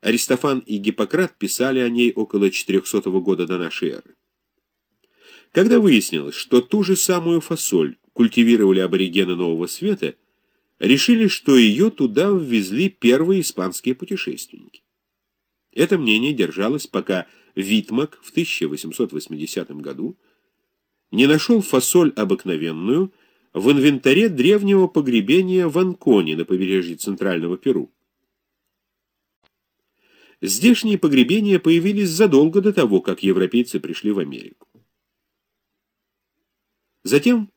Аристофан и Гиппократ писали о ней около 400 года до нашей эры. Когда выяснилось, что ту же самую фасоль культивировали аборигены Нового Света, решили, что ее туда ввезли первые испанские путешественники. Это мнение держалось, пока Витмак в 1880 году не нашел фасоль обыкновенную в инвентаре древнего погребения в Анконе на побережье Центрального Перу. Здешние погребения появились задолго до того, как европейцы пришли в Америку. Затем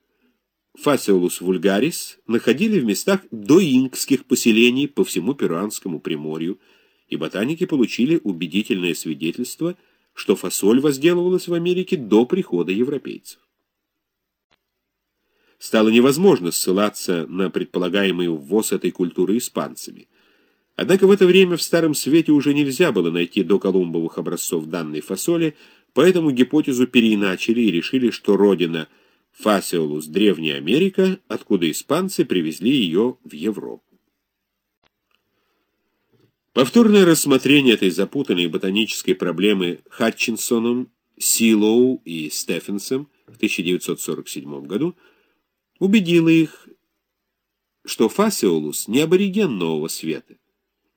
Фасиолус вульгарис находили в местах доинкских поселений по всему Перуанскому Приморью, и ботаники получили убедительное свидетельство, что фасоль возделывалась в Америке до прихода европейцев. Стало невозможно ссылаться на предполагаемый ввоз этой культуры испанцами. Однако в это время в Старом Свете уже нельзя было найти до колумбовых образцов данной фасоли, поэтому гипотезу переиначили и решили, что родина – Фасиолус – Древняя Америка, откуда испанцы привезли ее в Европу. Повторное рассмотрение этой запутанной ботанической проблемы Хатчинсоном, Силоу и Стефенсом в 1947 году убедило их, что Фасиолус не абориген Нового Света,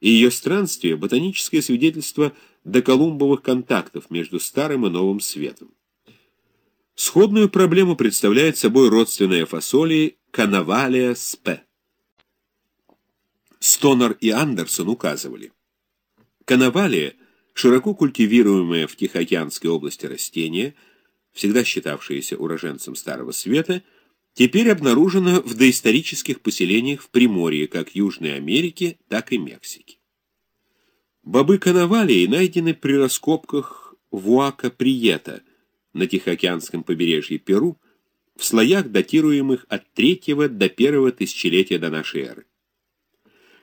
и ее странствие – ботаническое свидетельство доколумбовых контактов между Старым и Новым Светом. Сходную проблему представляет собой родственная фасоли канавалия спе. Стонер и Андерсон указывали. Канавалия – широко культивируемое в Тихоокеанской области растение, всегда считавшееся уроженцем Старого Света, теперь обнаружено в доисторических поселениях в Приморье как Южной Америки, так и Мексики. Бобы канавалии найдены при раскопках Вуака-Приета – на Тихоокеанском побережье Перу в слоях, датируемых от третьего до первого тысячелетия до нашей эры.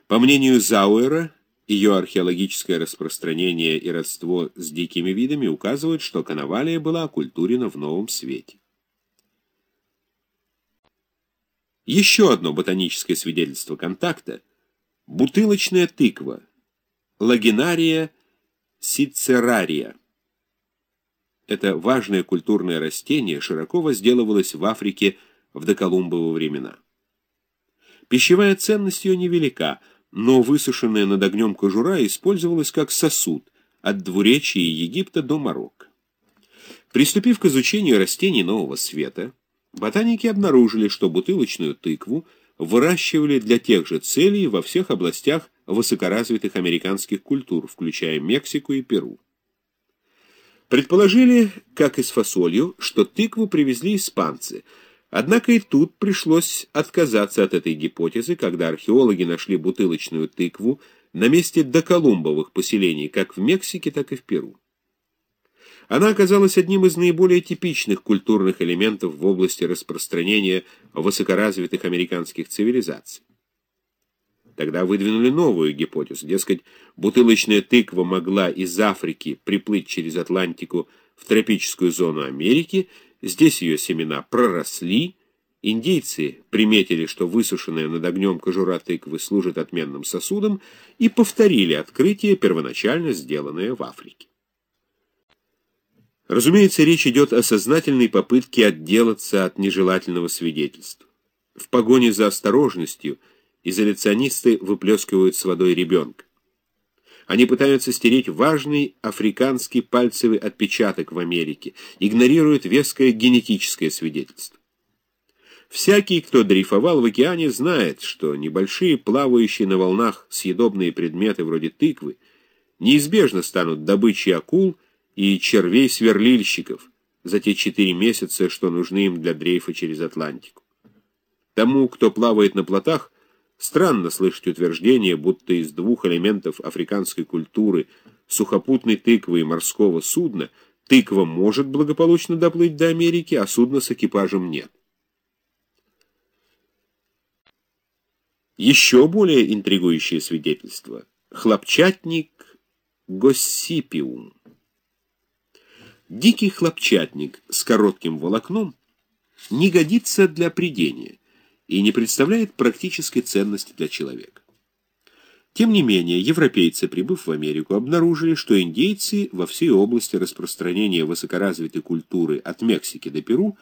По мнению Зауэра, ее археологическое распространение и родство с дикими видами указывают, что канавалия была оккультурена в Новом Свете. Еще одно ботаническое свидетельство контакта – бутылочная тыква, лагинария сицерария. Это важное культурное растение широко возделывалось в Африке в доколумбовы времена. Пищевая ценность ее невелика, но высушенная над огнем кожура использовалась как сосуд от двуречия Египта до Марокко. Приступив к изучению растений нового света, ботаники обнаружили, что бутылочную тыкву выращивали для тех же целей во всех областях высокоразвитых американских культур, включая Мексику и Перу. Предположили, как и с фасолью, что тыкву привезли испанцы, однако и тут пришлось отказаться от этой гипотезы, когда археологи нашли бутылочную тыкву на месте доколумбовых поселений как в Мексике, так и в Перу. Она оказалась одним из наиболее типичных культурных элементов в области распространения высокоразвитых американских цивилизаций. Тогда выдвинули новую гипотезу. Дескать, бутылочная тыква могла из Африки приплыть через Атлантику в тропическую зону Америки, здесь ее семена проросли, индейцы приметили, что высушенная над огнем кожура тыквы служит отменным сосудом, и повторили открытие, первоначально сделанное в Африке. Разумеется, речь идет о сознательной попытке отделаться от нежелательного свидетельства. В погоне за осторожностью – изоляционисты выплескивают с водой ребенка. Они пытаются стереть важный африканский пальцевый отпечаток в Америке, игнорируют веское генетическое свидетельство. Всякий, кто дрейфовал в океане, знает, что небольшие плавающие на волнах съедобные предметы вроде тыквы неизбежно станут добычей акул и червей-сверлильщиков за те четыре месяца, что нужны им для дрейфа через Атлантику. Тому, кто плавает на плотах, Странно слышать утверждение, будто из двух элементов африканской культуры сухопутной тыквы и морского судна тыква может благополучно доплыть до Америки, а судно с экипажем нет. Еще более интригующее свидетельство – хлопчатник госсипиум. Дикий хлопчатник с коротким волокном не годится для придения и не представляет практической ценности для человека. Тем не менее, европейцы, прибыв в Америку, обнаружили, что индейцы во всей области распространения высокоразвитой культуры от Мексики до Перу